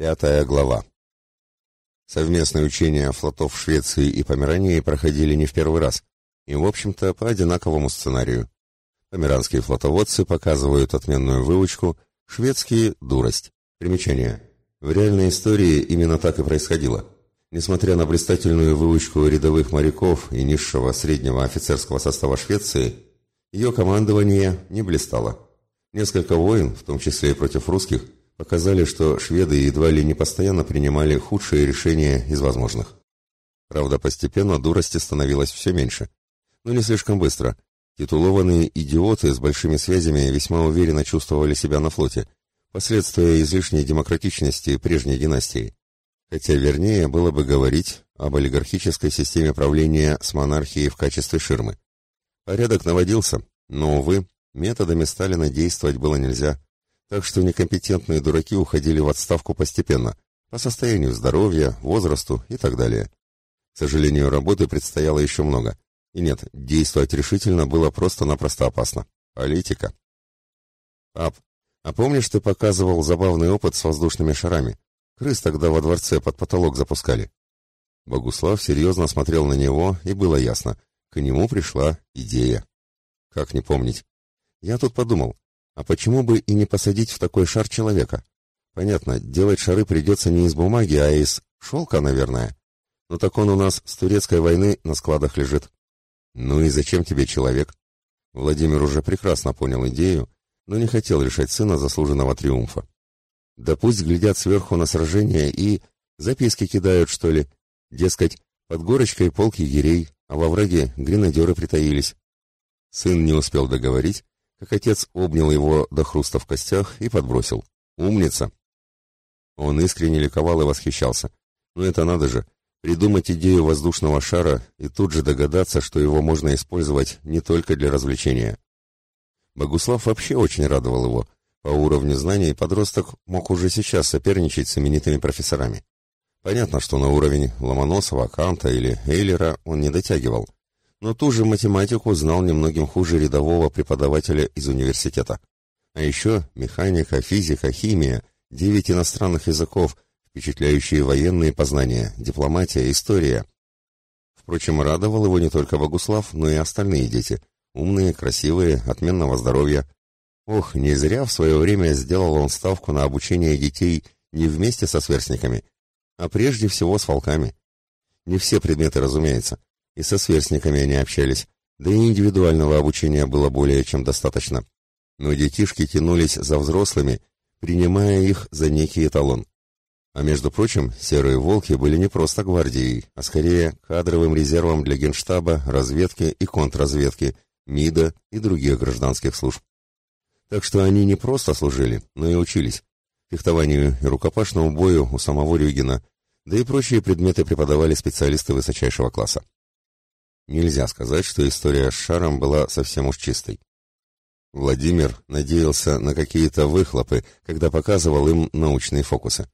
Пятая глава. Совместные учения флотов Швеции и Померании проходили не в первый раз, и, в общем-то, по одинаковому сценарию. Померанские флотоводцы показывают отменную выучку, шведские – дурость. Примечание. В реальной истории именно так и происходило. Несмотря на блистательную выучку рядовых моряков и низшего среднего офицерского состава Швеции, ее командование не блистало. Несколько войн, в том числе и против русских – показали, что шведы едва ли не постоянно принимали худшие решения из возможных. Правда, постепенно дурости становилось все меньше. Но не слишком быстро. Титулованные идиоты с большими связями весьма уверенно чувствовали себя на флоте, последствия излишней демократичности прежней династии. Хотя вернее было бы говорить об олигархической системе правления с монархией в качестве ширмы. Порядок наводился, но, увы, методами Сталина действовать было нельзя – так что некомпетентные дураки уходили в отставку постепенно, по состоянию здоровья, возрасту и так далее. К сожалению, работы предстояло еще много. И нет, действовать решительно было просто-напросто опасно. Политика. Пап, а помнишь, ты показывал забавный опыт с воздушными шарами? Крыс тогда во дворце под потолок запускали. Богуслав серьезно смотрел на него, и было ясно. К нему пришла идея. Как не помнить? Я тут подумал, а почему бы и не посадить в такой шар человека? Понятно, делать шары придется не из бумаги, а из шелка, наверное. Но так он у нас с турецкой войны на складах лежит. Ну и зачем тебе человек? Владимир уже прекрасно понял идею, но не хотел лишать сына заслуженного триумфа. Да пусть глядят сверху на сражение и записки кидают, что ли. Дескать, под горочкой полк егерей, а во враге гренадеры притаились. Сын не успел договорить, как отец обнял его до хруста в костях и подбросил. «Умница!» Он искренне ликовал и восхищался. «Ну это надо же! Придумать идею воздушного шара и тут же догадаться, что его можно использовать не только для развлечения». Богуслав вообще очень радовал его. По уровню знаний подросток мог уже сейчас соперничать с именитыми профессорами. Понятно, что на уровень Ломоносова, Канта или Эйлера он не дотягивал – но ту же математику знал немногим хуже рядового преподавателя из университета. А еще механика, физика, химия, девять иностранных языков, впечатляющие военные познания, дипломатия, история. Впрочем, радовал его не только Богуслав, но и остальные дети. Умные, красивые, отменного здоровья. Ох, не зря в свое время сделал он ставку на обучение детей не вместе со сверстниками, а прежде всего с волками. Не все предметы, разумеется и со сверстниками они общались, да и индивидуального обучения было более чем достаточно. Но детишки тянулись за взрослыми, принимая их за некий эталон. А между прочим, серые волки были не просто гвардией, а скорее кадровым резервом для генштаба, разведки и контрразведки, МИДа и других гражданских служб. Так что они не просто служили, но и учились. Фехтованию и рукопашному бою у самого Рюгина, да и прочие предметы преподавали специалисты высочайшего класса. Нельзя сказать, что история с шаром была совсем уж чистой. Владимир надеялся на какие-то выхлопы, когда показывал им научные фокусы.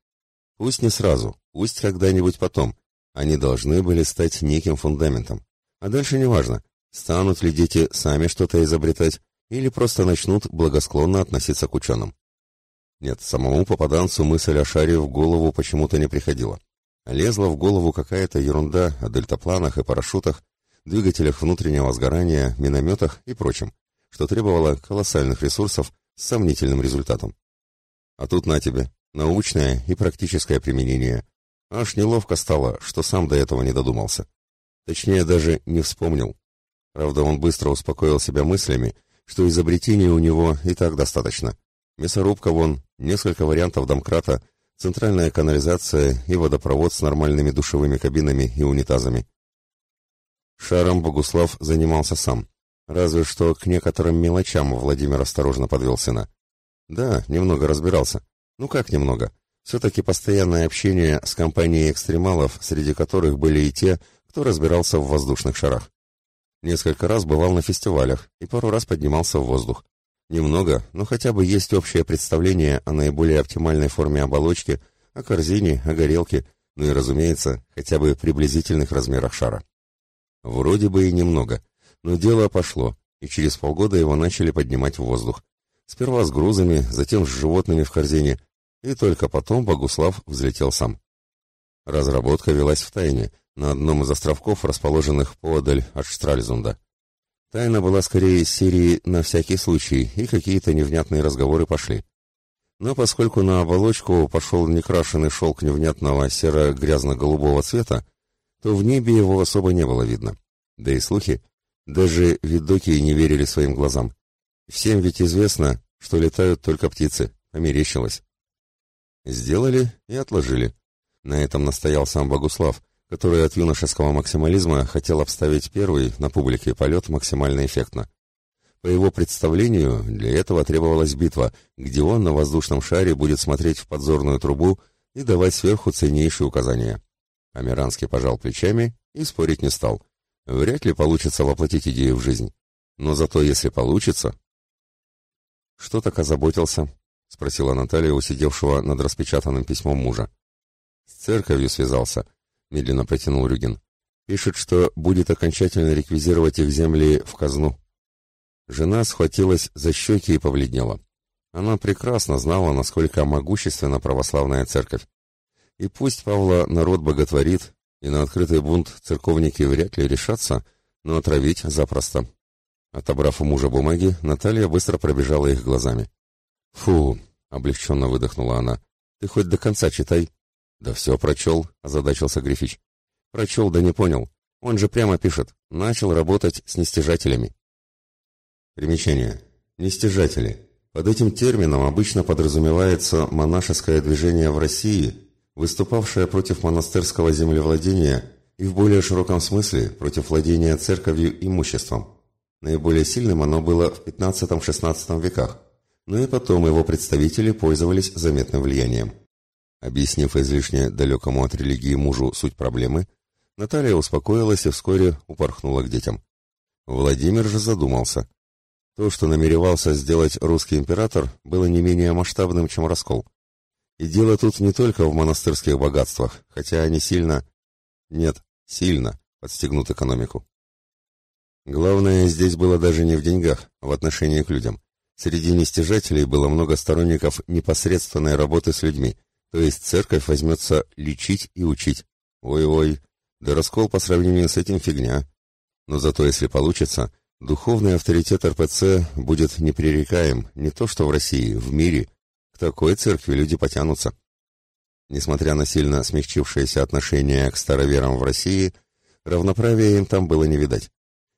Пусть не сразу, пусть когда-нибудь потом. Они должны были стать неким фундаментом. А дальше неважно, станут ли дети сами что-то изобретать или просто начнут благосклонно относиться к ученым. Нет, самому попаданцу мысль о шаре в голову почему-то не приходила. Лезла в голову какая-то ерунда о дельтапланах и парашютах, двигателях внутреннего сгорания, минометах и прочем, что требовало колоссальных ресурсов с сомнительным результатом. А тут на тебе, научное и практическое применение. Аж неловко стало, что сам до этого не додумался. Точнее, даже не вспомнил. Правда, он быстро успокоил себя мыслями, что изобретений у него и так достаточно. Мясорубка вон, несколько вариантов домкрата, центральная канализация и водопровод с нормальными душевыми кабинами и унитазами. Шаром Богуслав занимался сам. Разве что к некоторым мелочам Владимир осторожно подвел сына. Да, немного разбирался. Ну как немного? Все-таки постоянное общение с компанией экстремалов, среди которых были и те, кто разбирался в воздушных шарах. Несколько раз бывал на фестивалях и пару раз поднимался в воздух. Немного, но хотя бы есть общее представление о наиболее оптимальной форме оболочки, о корзине, о горелке, ну и, разумеется, хотя бы приблизительных размерах шара. Вроде бы и немного, но дело пошло, и через полгода его начали поднимать в воздух. Сперва с грузами, затем с животными в корзине, и только потом Богуслав взлетел сам. Разработка велась в тайне, на одном из островков, расположенных поодаль от Штральзунда. Тайна была скорее из серии «на всякий случай», и какие-то невнятные разговоры пошли. Но поскольку на оболочку пошел некрашенный шелк невнятного серо-грязно-голубого цвета, то в небе его особо не было видно. Да и слухи, даже видоки не верили своим глазам. Всем ведь известно, что летают только птицы, померещилось. Сделали и отложили. На этом настоял сам Богуслав, который от юношеского максимализма хотел обставить первый на публике полет максимально эффектно. По его представлению, для этого требовалась битва, где он на воздушном шаре будет смотреть в подзорную трубу и давать сверху ценнейшие указания. Амиранский пожал плечами и спорить не стал. Вряд ли получится воплотить идею в жизнь. Но зато если получится... «Что так озаботился?» — спросила Наталья у сидевшего над распечатанным письмом мужа. «С церковью связался», — медленно протянул Рюгин. «Пишет, что будет окончательно реквизировать их земли в казну». Жена схватилась за щеки и побледнела. Она прекрасно знала, насколько могущественна православная церковь. И пусть Павла народ боготворит, и на открытый бунт церковники вряд ли решатся, но отравить запросто. Отобрав у мужа бумаги, Наталья быстро пробежала их глазами. «Фу!» — облегченно выдохнула она. «Ты хоть до конца читай». «Да все прочел», — озадачился Грифич. «Прочел, да не понял. Он же прямо пишет. Начал работать с нестяжателями». Примечание. Нестяжатели. Под этим термином обычно подразумевается монашеское движение в России, выступавшее против монастырского землевладения и в более широком смысле против владения церковью имуществом. Наиболее сильным оно было в XV-XVI веках, но и потом его представители пользовались заметным влиянием. Объяснив излишне далекому от религии мужу суть проблемы, Наталья успокоилась и вскоре упорхнула к детям. Владимир же задумался. То, что намеревался сделать русский император, было не менее масштабным, чем раскол. И дело тут не только в монастырских богатствах, хотя они сильно... Нет, сильно подстегнут экономику. Главное здесь было даже не в деньгах, а в отношении к людям. Среди нестяжателей было много сторонников непосредственной работы с людьми, то есть церковь возьмется лечить и учить. Ой-ой, да раскол по сравнению с этим фигня. Но зато если получится, Духовный авторитет РПЦ будет непререкаем, не то что в России, в мире. К такой церкви люди потянутся. Несмотря на сильно смягчившееся отношение к староверам в России, равноправия им там было не видать.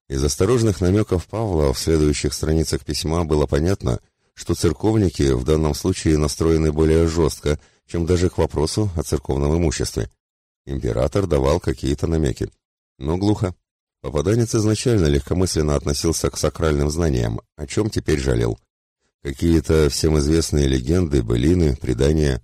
Из осторожных намеков Павла в следующих страницах письма было понятно, что церковники в данном случае настроены более жестко, чем даже к вопросу о церковном имуществе. Император давал какие-то намеки, но глухо. Попаданец изначально легкомысленно относился к сакральным знаниям, о чем теперь жалел. Какие-то всем известные легенды, былины, предания.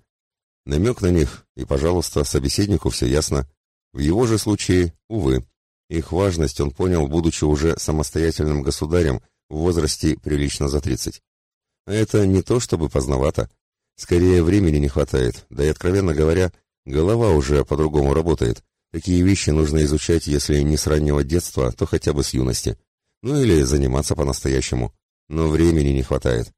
Намек на них, и, пожалуйста, собеседнику все ясно. В его же случае, увы, их важность он понял, будучи уже самостоятельным государем в возрасте прилично за тридцать. А это не то чтобы поздновато. Скорее, времени не хватает, да и, откровенно говоря, голова уже по-другому работает, Такие вещи нужно изучать, если не с раннего детства, то хотя бы с юности. Ну или заниматься по-настоящему. Но времени не хватает.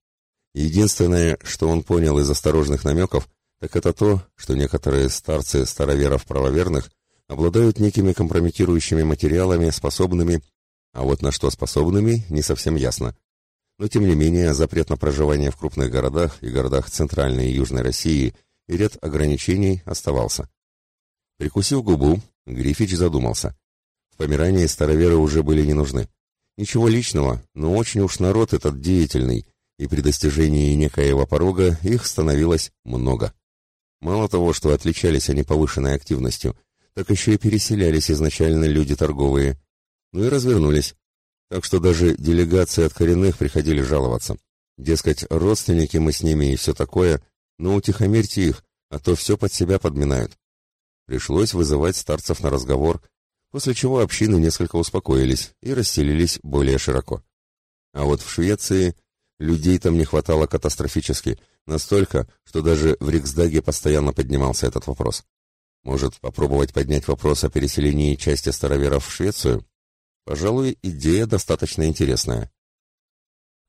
Единственное, что он понял из осторожных намеков, так это то, что некоторые старцы староверов-правоверных обладают некими компрометирующими материалами, способными, а вот на что способными, не совсем ясно. Но тем не менее, запрет на проживание в крупных городах и городах Центральной и Южной России и ряд ограничений оставался. Прикусив губу, Грифич задумался. В Померании староверы уже были не нужны. Ничего личного, но очень уж народ этот деятельный, и при достижении некоего порога их становилось много. Мало того, что отличались они повышенной активностью, так еще и переселялись изначально люди торговые. Ну и развернулись. Так что даже делегации от коренных приходили жаловаться. Дескать, родственники мы с ними и все такое, но утихомирьте их, а то все под себя подминают. Пришлось вызывать старцев на разговор, после чего общины несколько успокоились и расселились более широко. А вот в Швеции людей там не хватало катастрофически, настолько, что даже в Риксдаге постоянно поднимался этот вопрос. Может, попробовать поднять вопрос о переселении части староверов в Швецию? Пожалуй, идея достаточно интересная.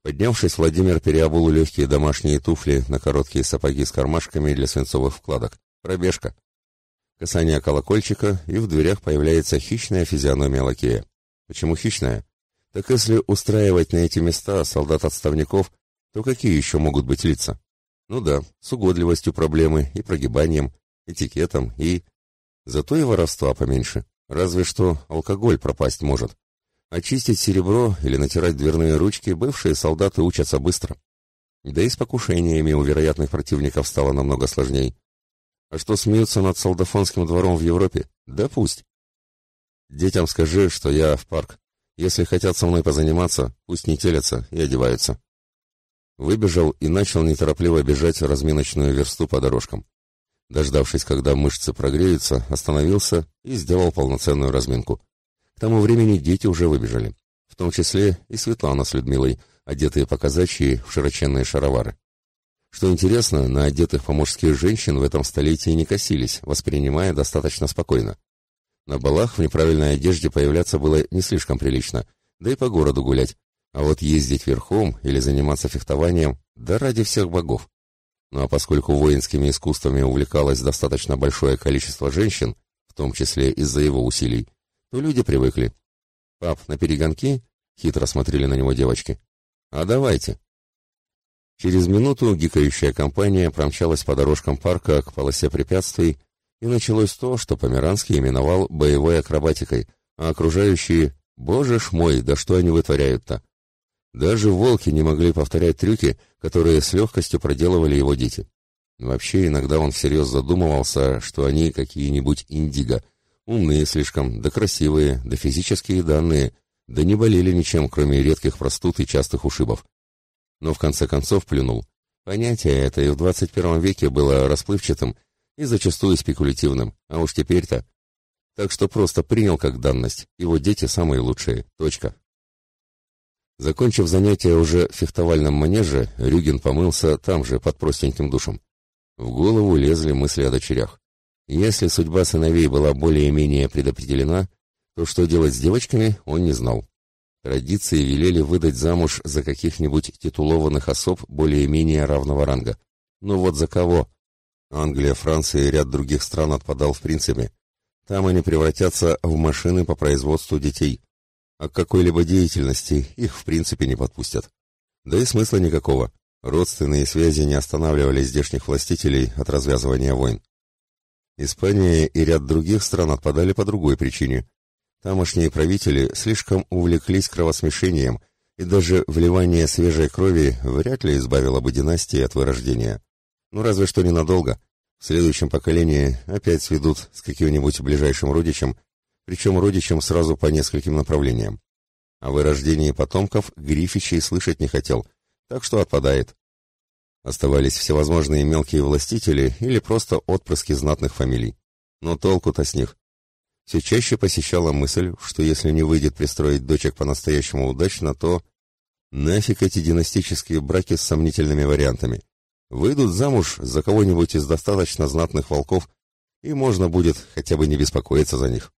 Поднявшись, Владимир переобул легкие домашние туфли на короткие сапоги с кармашками для свинцовых вкладок. Пробежка. Касание колокольчика, и в дверях появляется хищная физиономия лакея. Почему хищная? Так если устраивать на эти места солдат-отставников, то какие еще могут быть лица? Ну да, с угодливостью проблемы и прогибанием, этикетом и... Зато и воровства поменьше. Разве что алкоголь пропасть может. Очистить серебро или натирать дверные ручки бывшие солдаты учатся быстро. Да и с покушениями у вероятных противников стало намного сложней. А что смеются над солдафонским двором в Европе? Да пусть. Детям скажи, что я в парк. Если хотят со мной позаниматься, пусть не телятся и одеваются. Выбежал и начал неторопливо бежать разминочную версту по дорожкам. Дождавшись, когда мышцы прогреются, остановился и сделал полноценную разминку. К тому времени дети уже выбежали, в том числе и Светлана с Людмилой, одетые по казачьи в широченные шаровары. Что интересно, на одетых по-мужски женщин в этом столетии не косились, воспринимая достаточно спокойно. На балах в неправильной одежде появляться было не слишком прилично, да и по городу гулять, а вот ездить верхом или заниматься фехтованием, да ради всех богов. Ну а поскольку воинскими искусствами увлекалось достаточно большое количество женщин, в том числе из-за его усилий, то люди привыкли. «Пап, на перегонки?» — хитро смотрели на него девочки. «А давайте». Через минуту гикающая компания промчалась по дорожкам парка к полосе препятствий, и началось то, что Померанский именовал боевой акробатикой, а окружающие «Боже ж мой, да что они вытворяют-то?» Даже волки не могли повторять трюки, которые с легкостью проделывали его дети. Вообще, иногда он всерьез задумывался, что они какие-нибудь индиго — Умные слишком, да красивые, да физические данные, да не болели ничем, кроме редких простуд и частых ушибов. Но в конце концов плюнул. Понятие это и в 21 веке было расплывчатым и зачастую спекулятивным, а уж теперь-то. Так что просто принял как данность, его дети самые лучшие, точка. Закончив занятие уже в фехтовальном манеже, Рюгин помылся там же, под простеньким душем. В голову лезли мысли о дочерях. Если судьба сыновей была более-менее предопределена, то что делать с девочками, он не знал. Традиции велели выдать замуж за каких-нибудь титулованных особ более-менее равного ранга. Ну вот за кого? Англия, Франция и ряд других стран отпадал в принципе. Там они превратятся в машины по производству детей. А к какой-либо деятельности их в принципе не подпустят. Да и смысла никакого. Родственные связи не останавливали здешних властителей от развязывания войн. Испания и ряд других стран отпадали по другой причине. Тамошние правители слишком увлеклись кровосмешением, и даже вливание свежей крови вряд ли избавило бы династии от вырождения. Ну, разве что ненадолго. В следующем поколении опять сведут с каким-нибудь ближайшим родичем, причем родичем сразу по нескольким направлениям. О вырождении потомков Грифич и слышать не хотел, так что отпадает. Оставались всевозможные мелкие властители или просто отпрыски знатных фамилий. Но толку-то с них. Все чаще посещала мысль, что если не выйдет пристроить дочек по-настоящему удачно, то... Нафиг эти династические браки с сомнительными вариантами. Выйдут замуж за кого-нибудь из достаточно знатных волков, и можно будет хотя бы не беспокоиться за них.